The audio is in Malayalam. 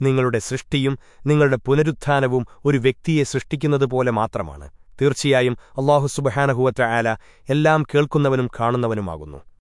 നിങ്ങളുടെ സൃഷ്ടിയും നിങ്ങളുടെ പുനരുത്ഥാനവും ഒരു വ്യക്തിയെ സൃഷ്ടിക്കുന്നതുപോലെ മാത്രമാണ്. തീർച്ചയായും അള്ളാഹു സുബഹാനഹുവറ്റ ആല എല്ലാം കേൾക്കുന്നവനും കാണുന്നവനുമാകുന്നു.